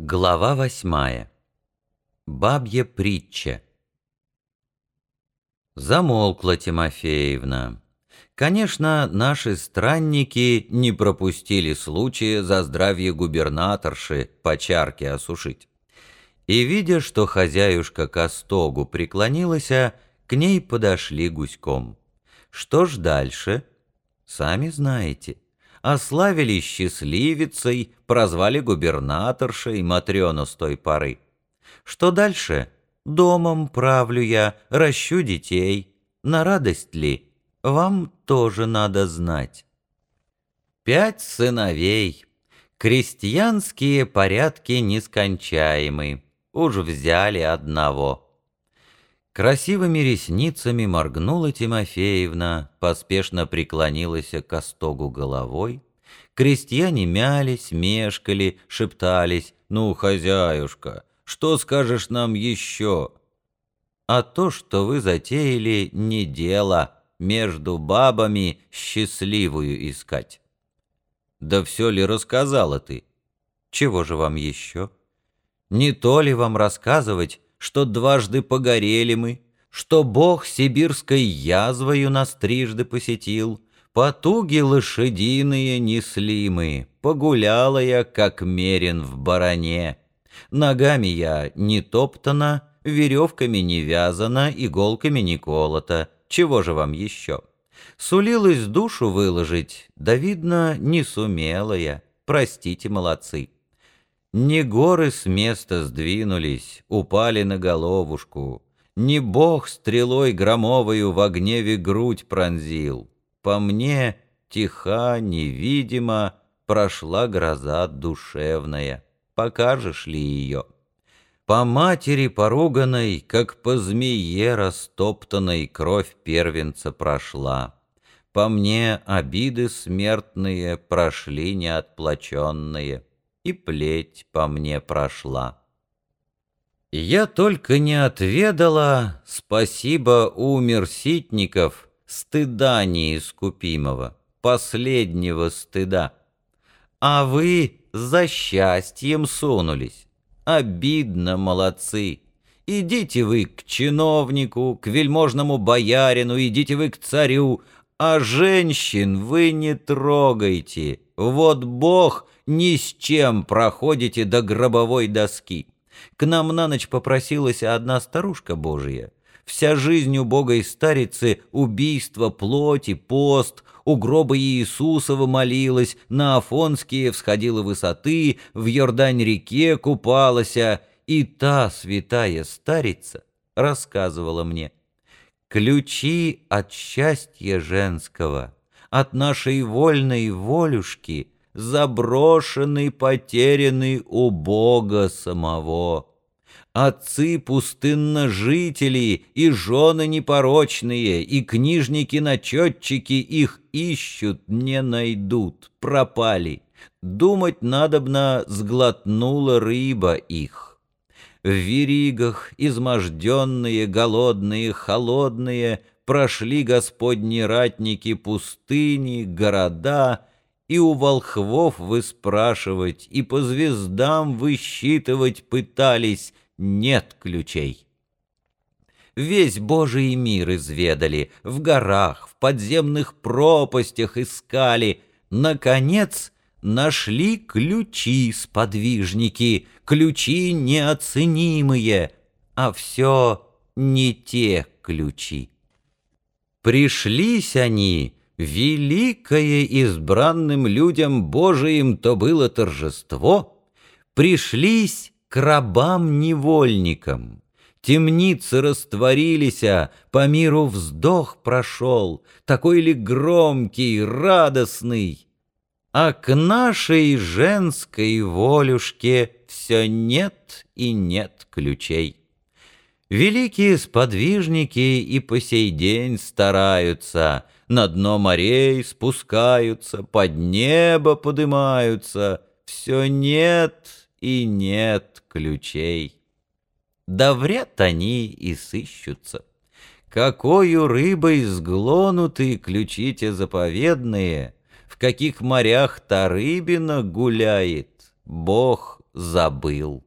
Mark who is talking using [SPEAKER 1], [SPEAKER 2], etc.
[SPEAKER 1] Глава восьмая. Бабья притча. Замолкла Тимофеевна. Конечно, наши странники не пропустили случая за здравие губернаторши по чарке осушить. И, видя, что хозяюшка к остогу преклонилась, к ней подошли гуськом. Что ж дальше? Сами знаете ославили счастливицей, прозвали губернаторшей Матрёну с той поры. Что дальше? Домом правлю я, ращу детей. На радость ли? Вам тоже надо знать. Пять сыновей. Крестьянские порядки нескончаемы. Уж взяли одного. Красивыми ресницами моргнула Тимофеевна, поспешно преклонилась к остогу головой. Крестьяне мялись, мешкали, шептались. «Ну, хозяюшка, что скажешь нам еще?» «А то, что вы затеяли, не дело между бабами счастливую искать». «Да все ли рассказала ты?» «Чего же вам еще?» «Не то ли вам рассказывать, что дважды погорели мы, что Бог сибирской язвою нас трижды посетил, потуги лошадиные несли мы, погуляла я, как мерен в баране. Ногами я не топтана, веревками не вязана, иголками не колота. Чего же вам еще? Сулилась душу выложить, да, видно, не сумела я. Простите, молодцы. Не горы с места сдвинулись, упали на головушку, Не бог стрелой громовою в гневе грудь пронзил. По мне тиха, невидимо, прошла гроза душевная. Покажешь ли ее? По матери поруганной, как по змее растоптанной, Кровь первенца прошла. По мне обиды смертные прошли неотплаченные и плеть по мне прошла. Я только не отведала, спасибо умер Ситников, стыда неискупимого, последнего стыда. А вы за счастьем сунулись. Обидно, молодцы. Идите вы к чиновнику, к вельможному боярину, идите вы к царю, а женщин вы не трогайте. Вот Бог ни с чем проходите до гробовой доски. К нам на ночь попросилась одна старушка Божия. Вся жизнь убогой старицы — убийство плоти, пост, у гроба Иисусова молилась, на Афонские всходила высоты, в Йордань-реке купалась, и та святая старица рассказывала мне. Ключи от счастья женского, от нашей вольной волюшки — заброшенный, потерянный у Бога самого. Отцы пустынножители и жены непорочные, и книжники-начетчики их ищут, не найдут, пропали. Думать надобно, сглотнула рыба их. В веригах, изможденные, голодные, холодные, прошли господни ратники пустыни, города — и у волхвов вы спрашивать, и по звездам высчитывать пытались, нет ключей. Весь Божий мир изведали, в горах, в подземных пропастях искали. Наконец, нашли ключи сподвижники, ключи неоценимые, а все не те ключи. Пришлись они великое избранным людям Божиим то было торжество, пришлись к рабам-невольникам. Темницы растворились, а по миру вздох прошел, такой ли громкий, радостный. А к нашей женской волюшке все нет и нет ключей. Великие сподвижники и по сей день стараются — на дно морей спускаются, под небо подымаются, все нет и нет ключей. Да вряд они и сыщутся. Какою рыбой сглонуты ключи те заповедные, В каких морях та рыбина гуляет, Бог забыл.